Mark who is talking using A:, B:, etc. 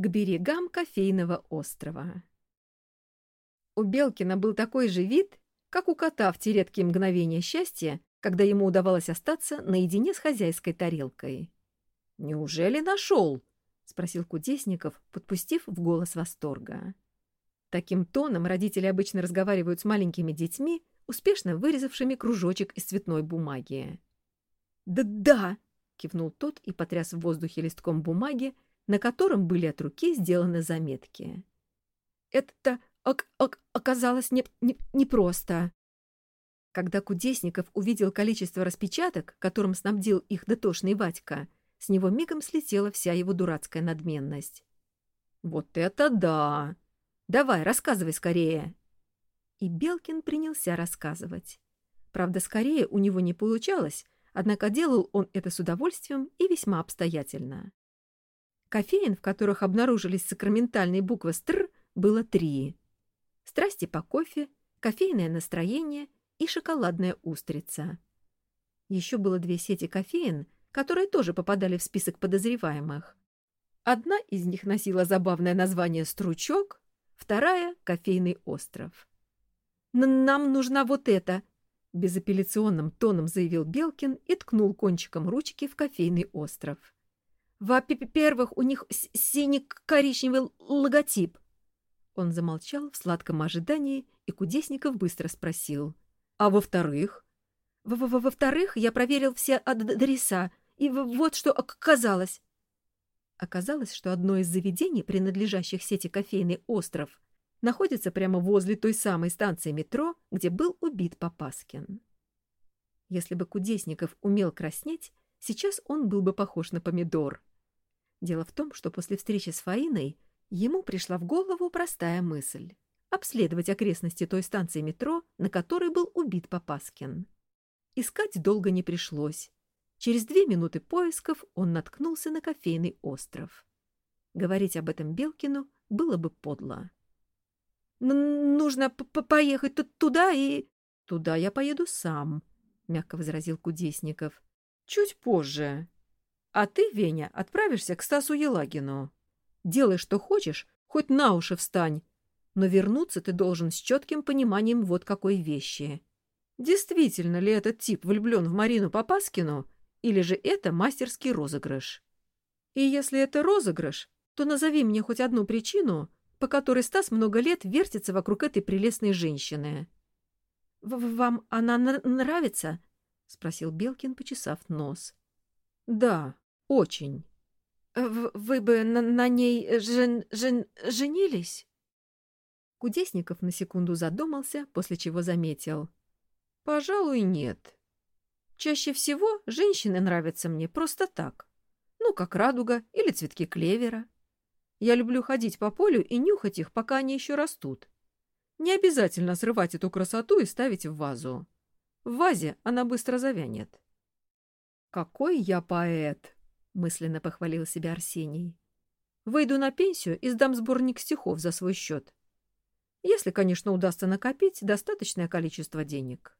A: к берегам кофейного острова. У Белкина был такой же вид, как у кота в те редкие мгновения счастья, когда ему удавалось остаться наедине с хозяйской тарелкой. «Неужели нашел?» — спросил Кудесников, подпустив в голос восторга. Таким тоном родители обычно разговаривают с маленькими детьми, успешно вырезавшими кружочек из цветной бумаги. «Да-да!» — кивнул тот и потряс в воздухе листком бумаги, на котором были от руки сделаны заметки. «Это оказалось не, не, непросто. Когда Кудесников увидел количество распечаток, которым снабдил их дотошный Вадька, с него мигом слетела вся его дурацкая надменность. «Вот это да! Давай, рассказывай скорее!» И Белкин принялся рассказывать. Правда, скорее у него не получалось, однако делал он это с удовольствием и весьма обстоятельно. Кофеин, в которых обнаружились сакраментальные буквы «стр», было три страсти по кофе, кофейное настроение и шоколадная устрица. Еще было две сети кофеин, которые тоже попадали в список подозреваемых. Одна из них носила забавное название «Стручок», вторая — «Кофейный остров». «Нам нужна вот эта!» — безапелляционным тоном заявил Белкин и ткнул кончиком ручки в кофейный остров. «Во-первых, у них синий-коричневый логотип. Он замолчал в сладком ожидании, и Кудесников быстро спросил. «А во-вторых?» «Во-вторых, я проверил все адреса, и вот что оказалось». Оказалось, что одно из заведений, принадлежащих сети «Кофейный остров», находится прямо возле той самой станции метро, где был убит Попаскин. Если бы Кудесников умел краснеть, сейчас он был бы похож на помидор. Дело в том, что после встречи с Фаиной Ему пришла в голову простая мысль — обследовать окрестности той станции метро, на которой был убит Попаскин. Искать долго не пришлось. Через две минуты поисков он наткнулся на кофейный остров. Говорить об этом Белкину было бы подло. «Нужно поехать туда и...» «Туда я поеду сам», — мягко возразил Кудесников. «Чуть позже. А ты, Веня, отправишься к Стасу Елагину». Делай, что хочешь, хоть на уши встань. Но вернуться ты должен с четким пониманием вот какой вещи. Действительно ли этот тип влюблен в Марину Попаскину, или же это мастерский розыгрыш? И если это розыгрыш, то назови мне хоть одну причину, по которой Стас много лет вертится вокруг этой прелестной женщины. — Вам она нравится? — спросил Белкин, почесав нос. — Да, очень. Вы бы на, на ней жен, жен, женились? Кудесников на секунду задумался, после чего заметил. Пожалуй, нет. Чаще всего женщины нравятся мне просто так. Ну, как радуга или цветки клевера. Я люблю ходить по полю и нюхать их, пока они еще растут. Не обязательно срывать эту красоту и ставить в вазу. В вазе она быстро завянет. Какой я поэт! — мысленно похвалил себя Арсений. «Выйду на пенсию и сдам сборник стихов за свой счет. Если, конечно, удастся накопить достаточное количество денег».